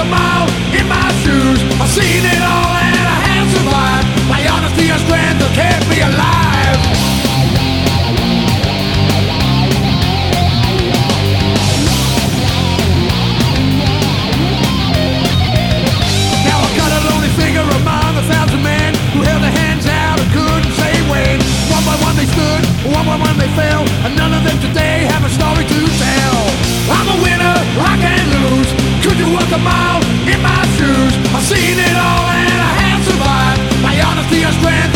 a mile in my shoes? I've seen it. mile in my shoes. I've seen it all and I have survived. My honesty and strength.